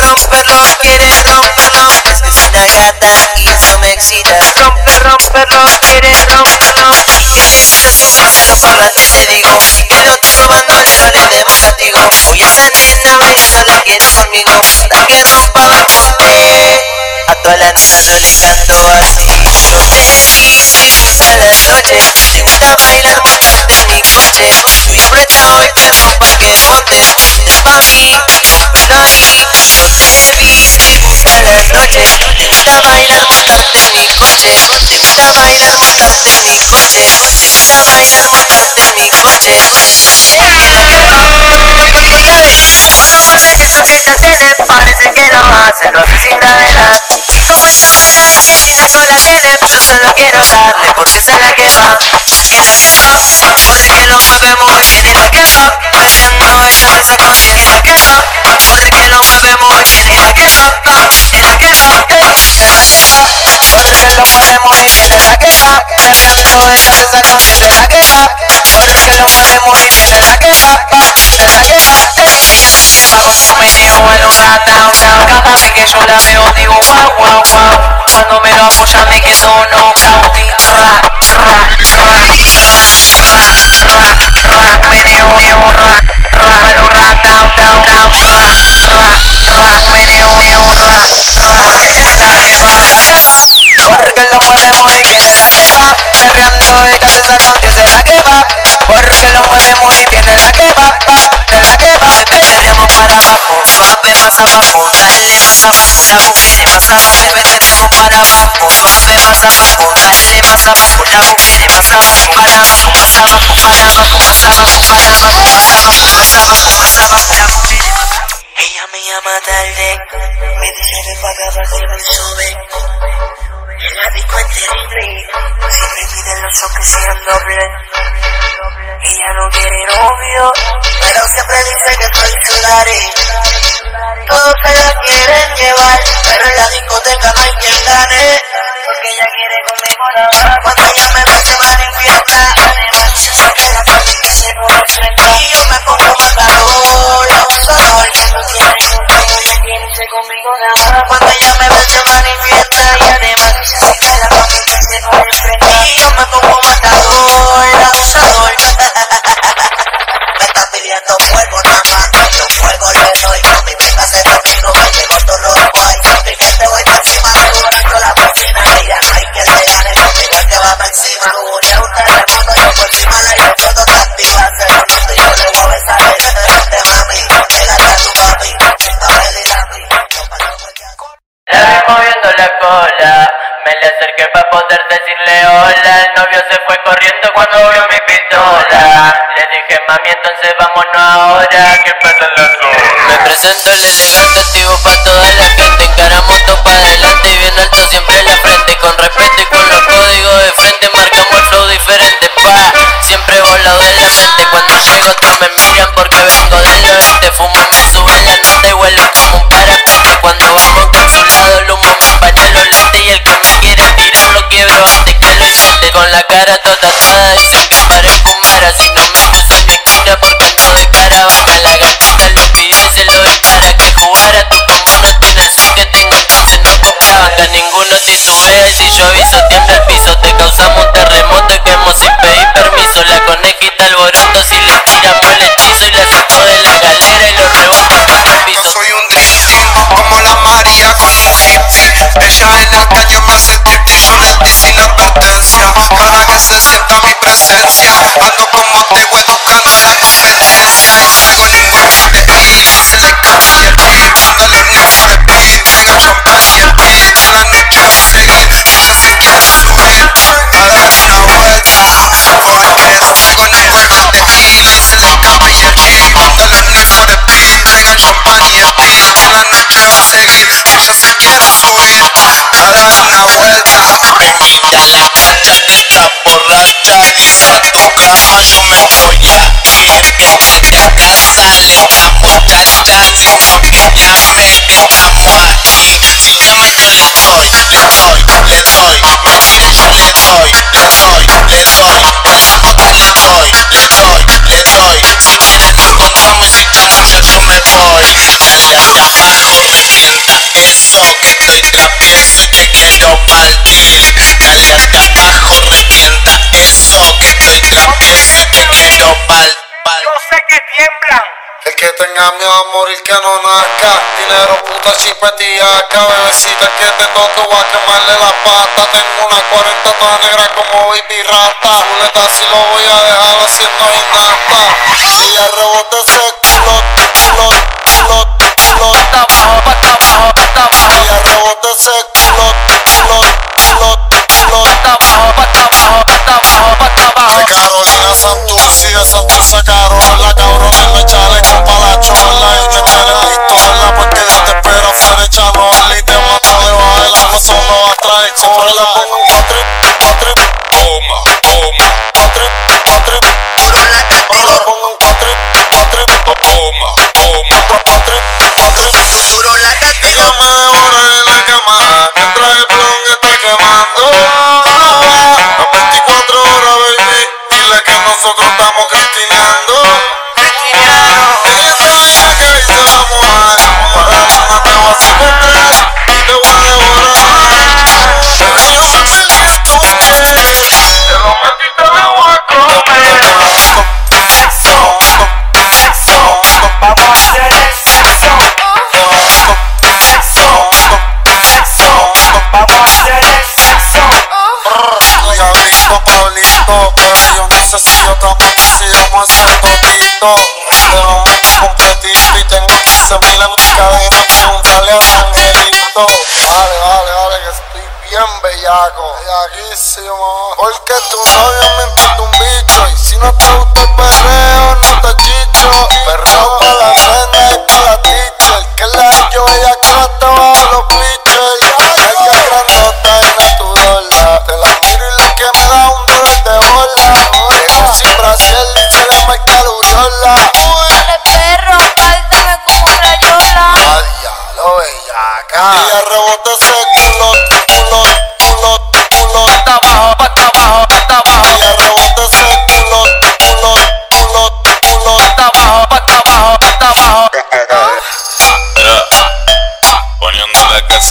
romperlo, quiere romperlo, que y eso me excita. Rompe, romperlo, quiere romperlo, A toda la nena yo le canto así. Yo te vi, te gusta la noche, te gusta bailar, montarte en mi coche. Tuyo apretado y que rompa, que ponte, ponte pa' mí, rompelo ahí. Yo te vi, te gusta la noche, te gusta bailar, montarte en mi coche. Te gusta bailar, montarte en mi coche. Te gusta bailar, montarte en mi coche. Parece que su fiesta tiene, parece que lo hace, lo sin. Y y que tiene tiene, yo solo quiero darle porque es la que va, la que lo mueve muy bien, es la que va, metiendo esa cien, es la que va, porque lo mueve muy bien, es la que va, es la que va, ey, es la que la que vez que yo la veo digo wow, wow, wow, cuando me lo apoya me quedo knockout y ra, ra, ra, ra, ra, ra, meneo, meneo, ra, ra, lo ratao, tao, tao, ra, ra, ra, meneo, meneo, ra, ra, porque lo mueve muy bien, es la que va, perreando de cabeza Dios, es la que va, porque lo mueve muy bien, es la que va, es la que va, perreamos para abajo, suave más abajo, abajo, abajo, para abajo, abajo, abajo, abajo, para abajo, abajo, para abajo, abajo, para abajo, abajo, abajo, abajo, la mujer. Ella me llama tarde, me dice ven pa' acá pa' que me sube. En la disco es terrible, siempre pide los que sean doble. Ella no quiere novio, pero siempre dice que soy su. Todos se la quieren llevar, pero en la discoteca no hay quien gane. Porque ella quiere conmigo nada más. Cuando ella me ve se manifiesta, saca la familia se enfrenta. Y yo me pongo matador, abusador, ya no quiere conmigo, ella quiere irse conmigo nada más. Cuando ella me ve se manifiesta y además se saca la familia se enfrenta. Y yo me pongo matador, abusador. Me está pidiendo fuego nada más, yo decirle hola. El novio se fue corriendo cuando vio mi pistola. Le dije, mami, entonces vámonos ahora. ¿Qué pasa en la zona? Me presento el elegante activo pa' cara toda sangue Parei com assim quiero seguir, pues hasta aquí vengo y todos a dar una vuelta sobre mí. Ya la plata está borracha y pa' tu cama yo me voy a ir. De acá sale, vamos a Castaño porque ya me aquí. Si lo yo le doy, le doy, le doy, me voy. Dale hasta abajo, revienta eso Que estoy tramposo, te quito mal, mal Yo sé que tiemblan. El que tenga miedo a morir que no nazca. Dinero puta chipetilla Cabecita que te toco va a quemarle la pata. Tengo una 40 tan negra como baby rata. Puleta si lo voy a dejar haciendo gimnasta. Ella rebota ese culo, culo, culo, culo Hasta abajo, hasta abajo, hasta abajo. Ella rebota ese culo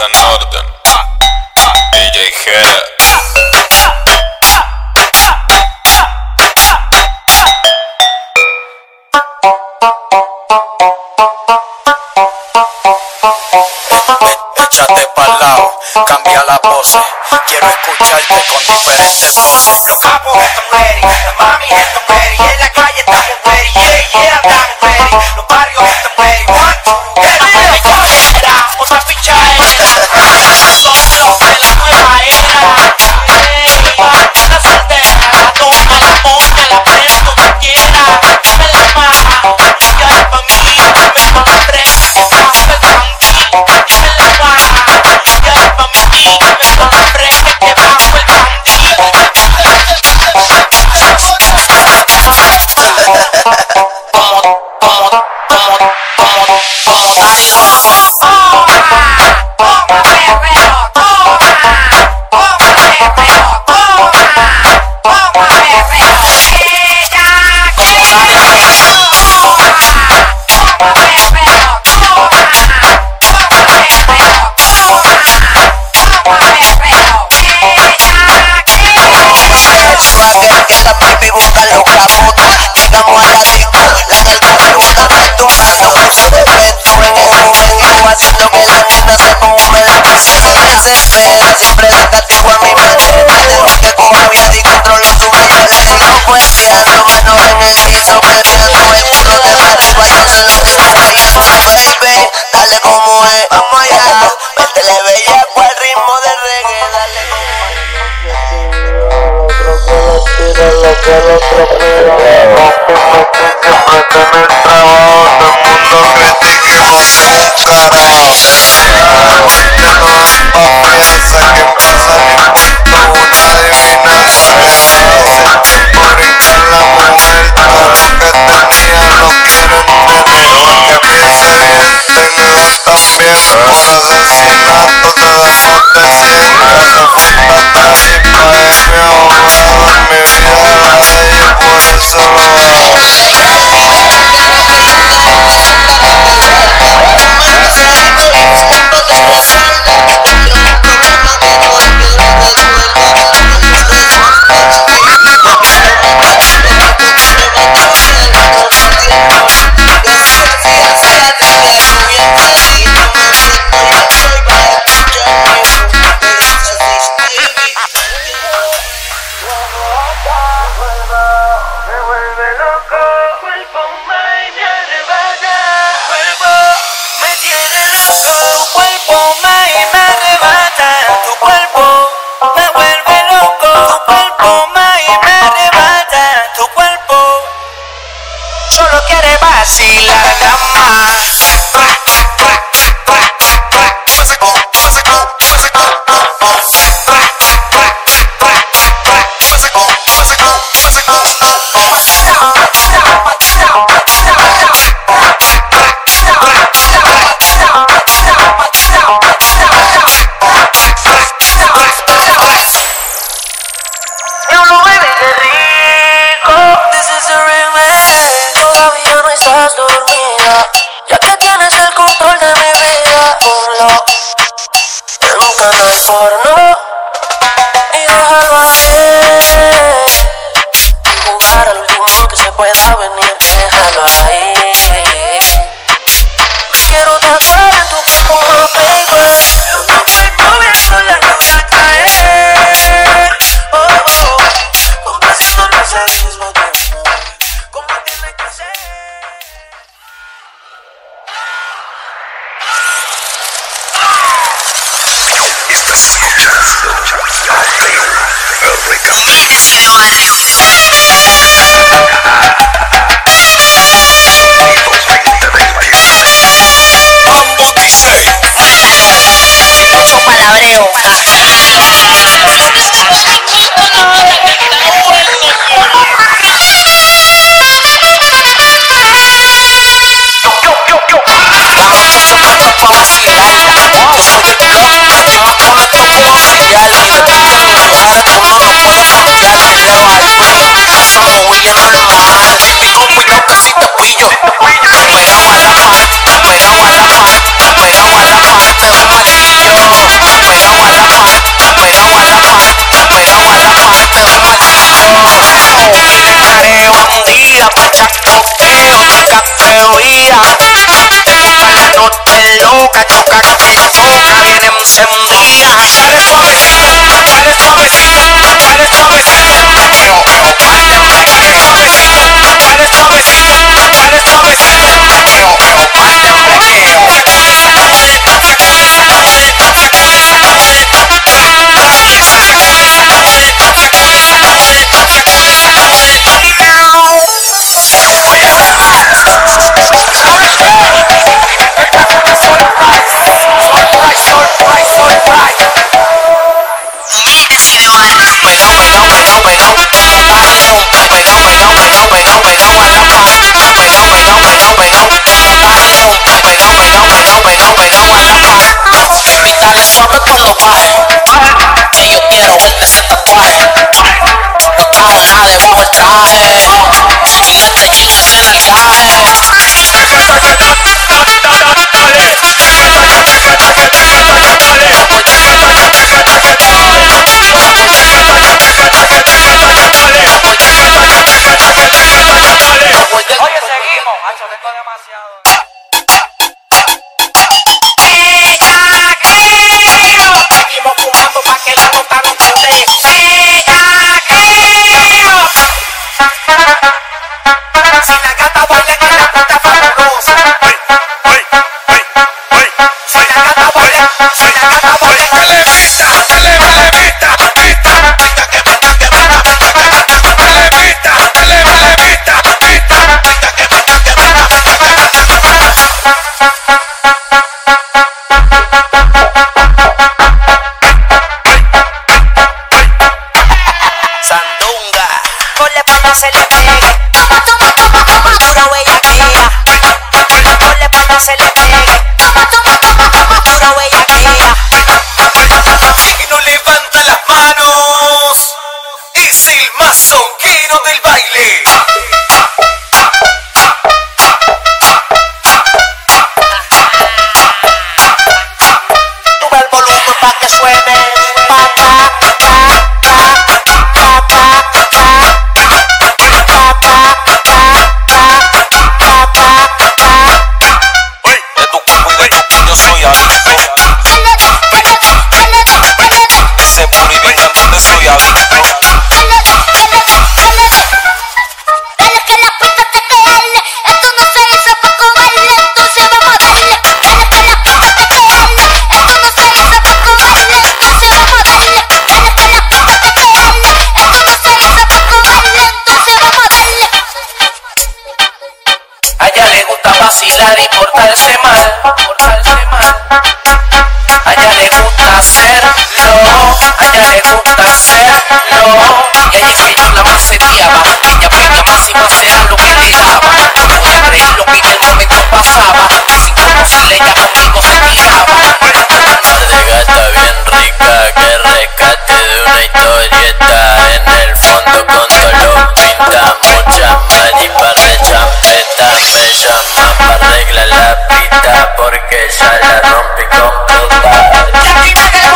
en orden. DJ Jera. Échate pa'l lado, cambia la pose. Quiero escucharte con diferentes voces. Papo, están ready, la mami, estamos ready. En la calle estamos ready, yeah, yeah, estamos ready. Los barrios estamos ready, one, two, three, haciendo que la nena se ponga Siempre desesperada, siempre loca tu mami mantiene Te con rabia y controla tu mente Escribo poesía sobre no feminicidio Prefiero no encuentro que para cuando se lo desprecio Baby, dale como es, vamos allá Métele bella al ritmo de reggae, dale como es siempre tener trabajo, todo el mundo criticando Carajo, todos los papeles a que pasan y una adivinanza Sila man. ya que tienes el control de mi vida, oh, ponlo Mucho palabreo. Yo, yo, yo, I'ma come up higher. Till you get a witness at the fire. I'm solid, won't die. Let the. y portarse mal, portarse mal. A le gusta hacerlo, a ella le gusta hacerlo. Y allí que yo la maceteaba, ella pedía más y más era lo que le daba. Yo me podía lo que en el momento pasaba, sin conocerla ella conmigo se tiraba. Era tan gata bien rica que rescate de una historieta en el fondo con dolor pinta muchas más. porque ya la rompen con total.